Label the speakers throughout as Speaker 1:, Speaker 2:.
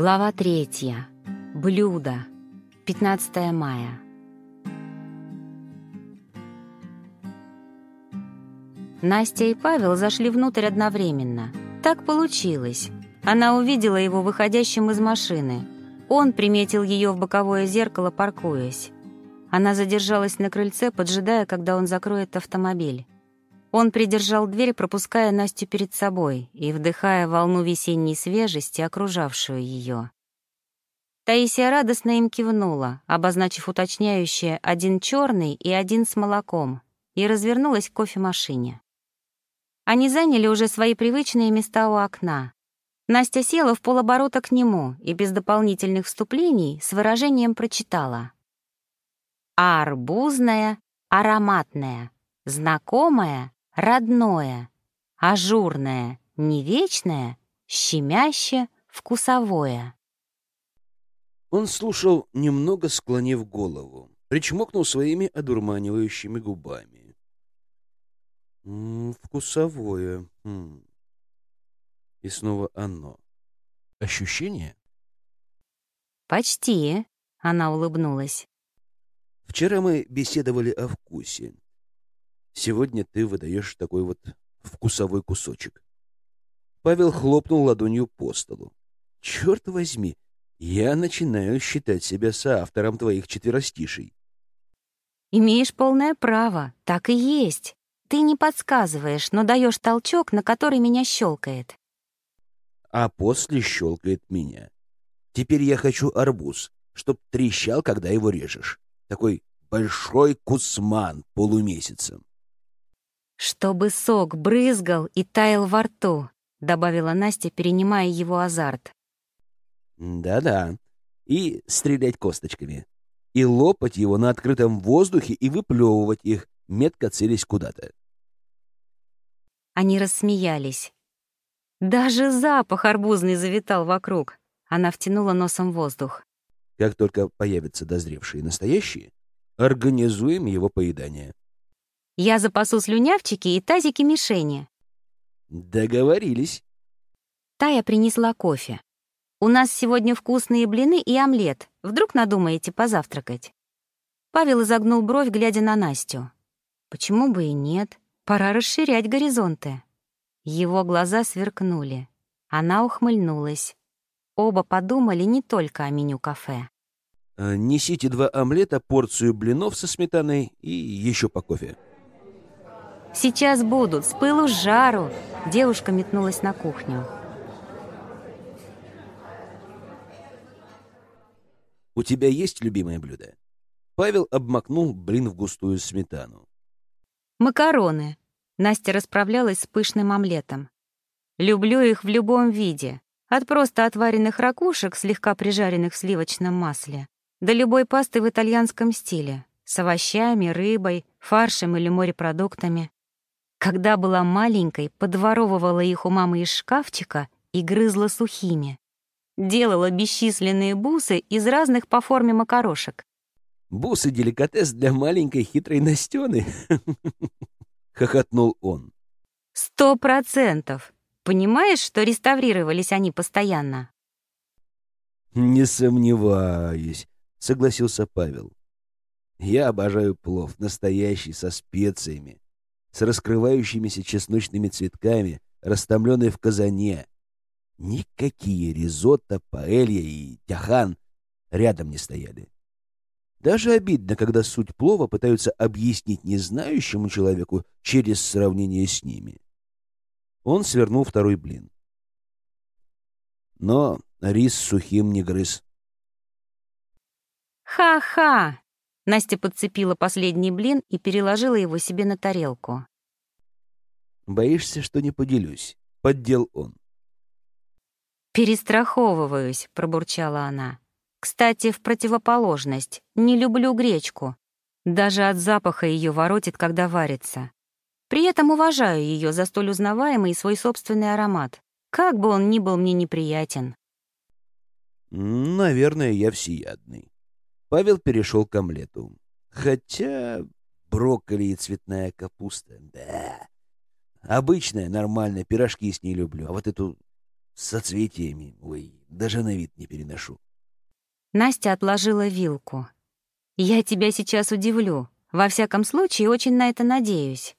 Speaker 1: Глава третья. Блюдо. 15 мая. Настя и Павел зашли внутрь одновременно. Так получилось. Она увидела его выходящим из машины. Он приметил ее в боковое зеркало, паркуясь. Она задержалась на крыльце, поджидая, когда он закроет автомобиль. Он придержал дверь, пропуская Настю перед собой и вдыхая волну весенней свежести, окружавшую ее. Таисия радостно им кивнула, обозначив уточняющее «один черный и один с молоком», и развернулась к кофемашине. Они заняли уже свои привычные места у окна. Настя села в полоборота к нему и без дополнительных вступлений с выражением прочитала. «Арбузная, ароматная, знакомая, родное, ажурное, не вечное, щемяще, вкусовое».
Speaker 2: Он слушал, немного склонив голову, причмокнул своими одурманивающими губами. М -м, вкусовое. М -м. И снова оно. Ощущение?
Speaker 1: Почти, она улыбнулась.
Speaker 2: Вчера мы беседовали о вкусе. Сегодня ты выдаешь такой вот вкусовой кусочек. Павел хлопнул ладонью по столу. Черт возьми, я начинаю считать себя соавтором твоих четверостишей.
Speaker 1: Имеешь полное право, так и есть. Ты не подсказываешь, но даешь толчок, на который меня щелкает.
Speaker 2: А после щелкает меня. Теперь я хочу арбуз, чтоб трещал, когда его режешь. Такой большой кусман полумесяцем.
Speaker 1: «Чтобы сок брызгал и таял во рту», — добавила Настя, перенимая его азарт.
Speaker 2: «Да-да. И стрелять косточками. И лопать его на открытом воздухе и выплевывать их, метко целясь куда-то.
Speaker 1: Они рассмеялись. Даже запах арбузный завитал вокруг. Она втянула носом воздух.
Speaker 2: Как только появятся дозревшие настоящие, организуем его поедание.
Speaker 1: Я запасу слюнявчики и тазики мишени.
Speaker 2: Договорились.
Speaker 1: Тая принесла кофе. У нас сегодня вкусные блины и омлет. Вдруг надумаете позавтракать? Павел изогнул бровь, глядя на Настю. Почему бы и нет? Пора расширять горизонты. Его глаза сверкнули. Она ухмыльнулась. Оба подумали не только о меню кафе.
Speaker 2: Э, «Несите два омлета, порцию блинов со сметаной и еще по кофе».
Speaker 1: «Сейчас будут, с пылу с жару!» Девушка метнулась на кухню.
Speaker 2: «У тебя есть любимое блюдо?» Павел обмакнул блин в густую сметану.
Speaker 1: Макароны. Настя расправлялась с пышным омлетом. Люблю их в любом виде. От просто отваренных ракушек, слегка прижаренных в сливочном масле, до любой пасты в итальянском стиле, с овощами, рыбой, фаршем или морепродуктами. Когда была маленькой, подворовывала их у мамы из шкафчика и грызла сухими. Делала бесчисленные бусы из разных по форме макарошек.
Speaker 2: Бусы — деликатес для маленькой хитрой Настены. Хохотнул он.
Speaker 1: Сто процентов. Понимаешь, что реставрировались они постоянно?
Speaker 2: Не сомневаюсь, согласился Павел. Я обожаю плов, настоящий, со специями, с раскрывающимися чесночными цветками, растомленный в казане. Никакие ризотто, паэлья и тяхан рядом не стояли. Даже обидно, когда суть плова пытаются объяснить незнающему человеку через сравнение с ними. Он свернул второй блин. Но рис сухим не грыз.
Speaker 1: «Ха-ха!» Настя подцепила последний блин и переложила его себе на тарелку.
Speaker 2: «Боишься, что не поделюсь?» — поддел он.
Speaker 1: «Перестраховываюсь», — пробурчала она. Кстати, в противоположность, не люблю гречку. Даже от запаха ее воротит, когда варится. При этом уважаю ее за столь узнаваемый свой собственный аромат, как бы он ни был мне неприятен.
Speaker 2: Наверное, я всеядный. Павел перешел к омлету. Хотя брокколи и цветная капуста, да. Обычная, нормальная, пирожки с ней люблю. А вот эту с соцветиями, ой, даже на вид не переношу.
Speaker 1: Настя отложила вилку. «Я тебя сейчас удивлю. Во всяком случае, очень на это надеюсь».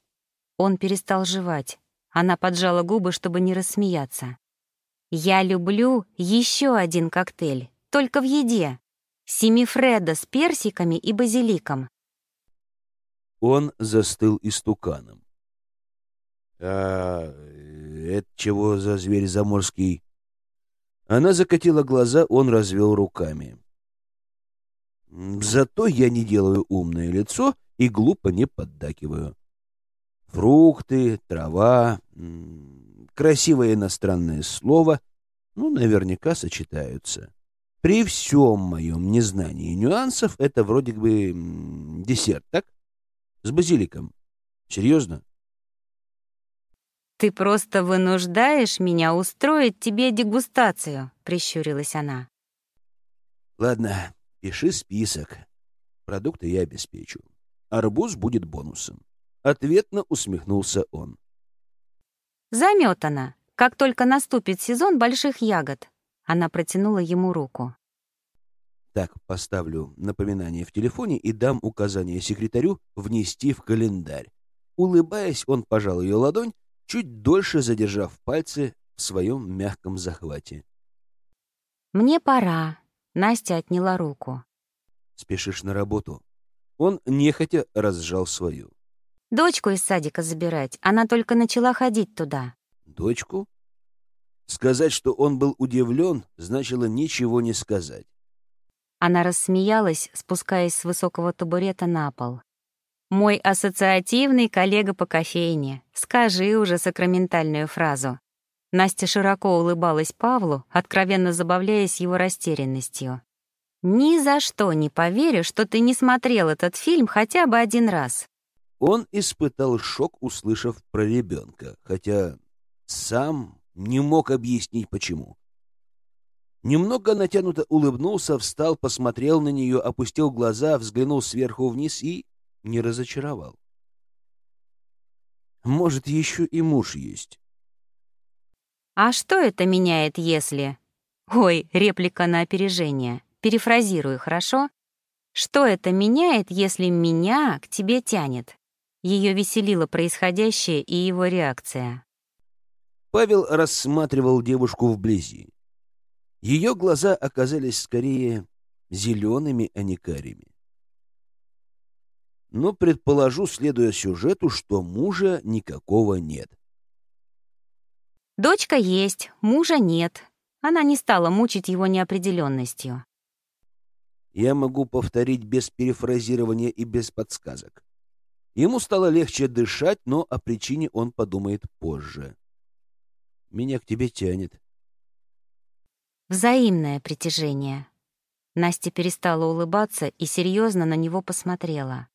Speaker 1: Он перестал жевать. Она поджала губы, чтобы не рассмеяться. «Я люблю еще один коктейль, только в еде. Семифреда с персиками и базиликом».
Speaker 2: Он застыл истуканом. «А это чего за зверь заморский?» Она закатила глаза, он развел руками. Зато я не делаю умное лицо и глупо не поддакиваю. Фрукты, трава, красивое иностранное слово, ну, наверняка сочетаются. При всем моем незнании нюансов это вроде бы десерт, так? С базиликом. Серьезно?
Speaker 1: «Ты просто вынуждаешь меня устроить тебе дегустацию», — прищурилась она.
Speaker 2: «Ладно, пиши список. Продукты я обеспечу. Арбуз будет бонусом». Ответно усмехнулся он.
Speaker 1: «Заметана. Как только наступит сезон больших ягод». Она протянула ему руку.
Speaker 2: Так, поставлю напоминание в телефоне и дам указание секретарю внести в календарь. Улыбаясь, он пожал ее ладонь чуть дольше задержав пальцы в своем мягком захвате.
Speaker 1: «Мне пора», — Настя отняла руку.
Speaker 2: «Спешишь на работу?» Он нехотя разжал свою.
Speaker 1: «Дочку из садика забирать, она только начала ходить туда».
Speaker 2: «Дочку?» Сказать, что он был удивлен, значило ничего не сказать.
Speaker 1: Она рассмеялась, спускаясь с высокого табурета на пол. Мой ассоциативный коллега по кофейне. Скажи уже сакраментальную фразу. Настя широко улыбалась Павлу, откровенно забавляясь его растерянностью. «Ни за что не поверю, что ты не смотрел этот фильм хотя бы один раз».
Speaker 2: Он испытал шок, услышав про ребенка, хотя сам не мог объяснить, почему. Немного натянуто улыбнулся, встал, посмотрел на нее, опустил глаза, взглянул сверху вниз и не разочаровал. Может, еще и муж есть.
Speaker 1: А что это меняет, если... Ой, реплика на опережение. Перефразирую, хорошо? Что это меняет, если меня к тебе тянет? Ее веселило происходящее и его реакция.
Speaker 2: Павел рассматривал девушку вблизи. Ее глаза оказались скорее зелеными, а не карими но предположу, следуя сюжету, что мужа никакого нет.
Speaker 1: Дочка есть, мужа нет. Она не стала мучить его неопределенностью.
Speaker 2: Я могу повторить без перефразирования и без подсказок. Ему стало легче дышать, но о причине он подумает позже. Меня к тебе тянет.
Speaker 1: Взаимное притяжение. Настя перестала улыбаться и серьезно на него посмотрела.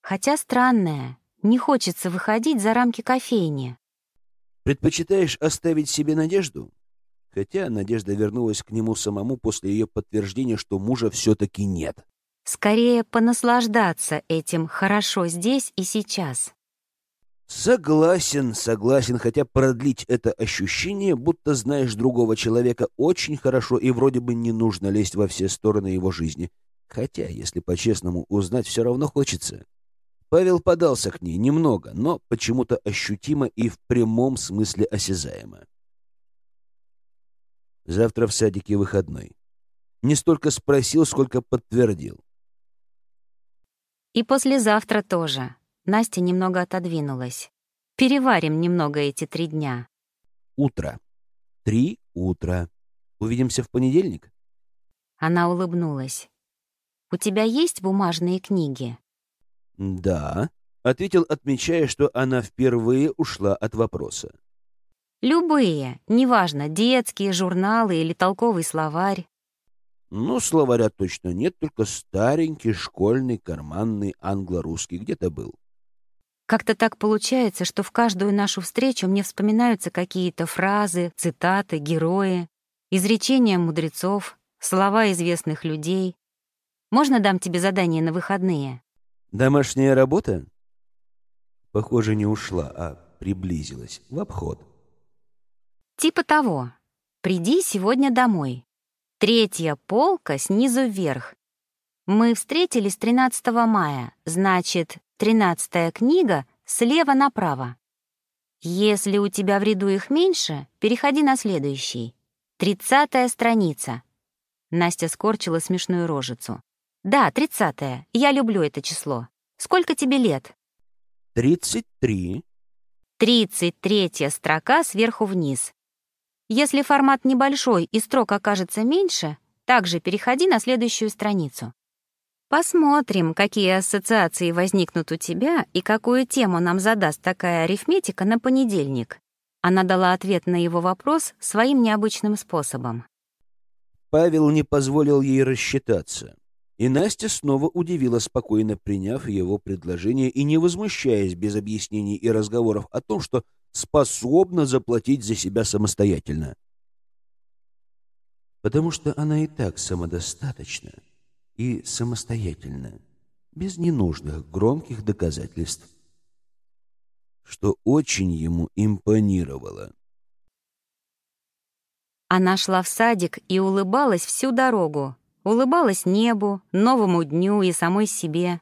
Speaker 1: Хотя странное, не хочется выходить за рамки кофейни.
Speaker 2: Предпочитаешь оставить себе надежду? Хотя надежда вернулась к нему самому после ее подтверждения, что мужа все-таки нет.
Speaker 1: Скорее понаслаждаться этим хорошо здесь и сейчас.
Speaker 2: Согласен, согласен, хотя продлить это ощущение, будто знаешь другого человека очень хорошо и вроде бы не нужно лезть во все стороны его жизни. Хотя, если по-честному узнать, все равно хочется. Павел подался к ней немного, но почему-то ощутимо и в прямом смысле осязаемо. Завтра в садике выходной. Не столько спросил, сколько подтвердил.
Speaker 1: И послезавтра тоже. Настя немного отодвинулась. Переварим немного эти три дня.
Speaker 2: Утро. Три утра. Увидимся в понедельник?
Speaker 1: Она улыбнулась. «У тебя есть бумажные книги?»
Speaker 2: «Да», — ответил, отмечая, что она впервые ушла от вопроса.
Speaker 1: «Любые, неважно, детские, журналы или толковый словарь».
Speaker 2: «Ну, словаря точно нет, только старенький, школьный, карманный, англо-русский где-то был».
Speaker 1: Как-то так получается, что в каждую нашу встречу мне вспоминаются какие-то фразы, цитаты, герои, изречения мудрецов, слова известных людей. Можно дам тебе задание на выходные?
Speaker 2: Домашняя работа? Похоже, не ушла, а приблизилась в обход.
Speaker 1: Типа того. Приди сегодня домой. Третья полка снизу вверх. Мы встретились 13 мая, значит, тринадцатая книга слева направо. Если у тебя в ряду их меньше, переходи на следующий. Тридцатая страница. Настя скорчила смешную рожицу. Да, тридцатая. Я люблю это число. Сколько тебе лет?
Speaker 2: Тридцать три.
Speaker 1: Тридцать третья строка сверху вниз. Если формат небольшой и строк окажется меньше, также переходи на следующую страницу. Посмотрим, какие ассоциации возникнут у тебя и какую тему нам задаст такая арифметика на понедельник. Она дала ответ на его вопрос своим необычным способом.
Speaker 2: Павел не позволил ей рассчитаться. И Настя снова удивила, спокойно приняв его предложение и не возмущаясь без объяснений и разговоров о том, что способна заплатить за себя самостоятельно. Потому что она и так самодостаточна и самостоятельно, без ненужных громких доказательств, что очень ему импонировало.
Speaker 1: Она шла в садик и улыбалась всю дорогу, улыбалась небу, новому дню и самой себе.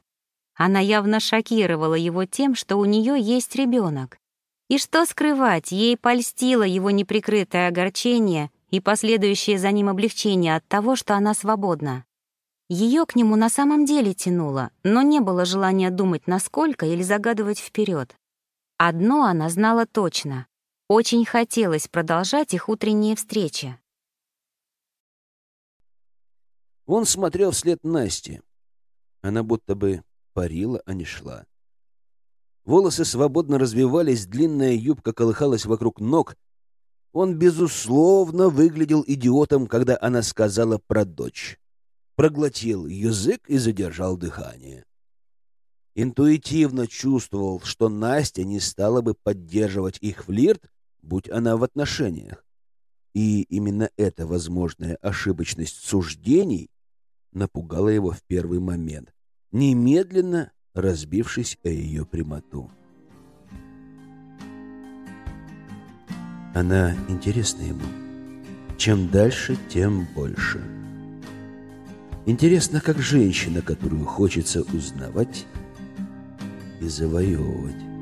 Speaker 1: Она явно шокировала его тем, что у нее есть ребенок. И что скрывать, ей польстило его неприкрытое огорчение и последующее за ним облегчение от того, что она свободна. Ее к нему на самом деле тянуло, но не было желания думать насколько или загадывать вперед. Одно она знала точно. Очень хотелось продолжать их утренние встречи.
Speaker 2: Он смотрел вслед Насти. Она будто бы парила, а не шла. Волосы свободно развивались, длинная юбка колыхалась вокруг ног. Он, безусловно, выглядел идиотом, когда она сказала про дочь проглотил язык и задержал дыхание. Интуитивно чувствовал, что Настя не стала бы поддерживать их флирт, будь она в отношениях. И именно эта возможная ошибочность суждений напугала его в первый момент, немедленно разбившись о ее прямоту. Она интересна ему. Чем дальше, тем больше. Интересно, как женщина, которую хочется узнавать и завоевывать.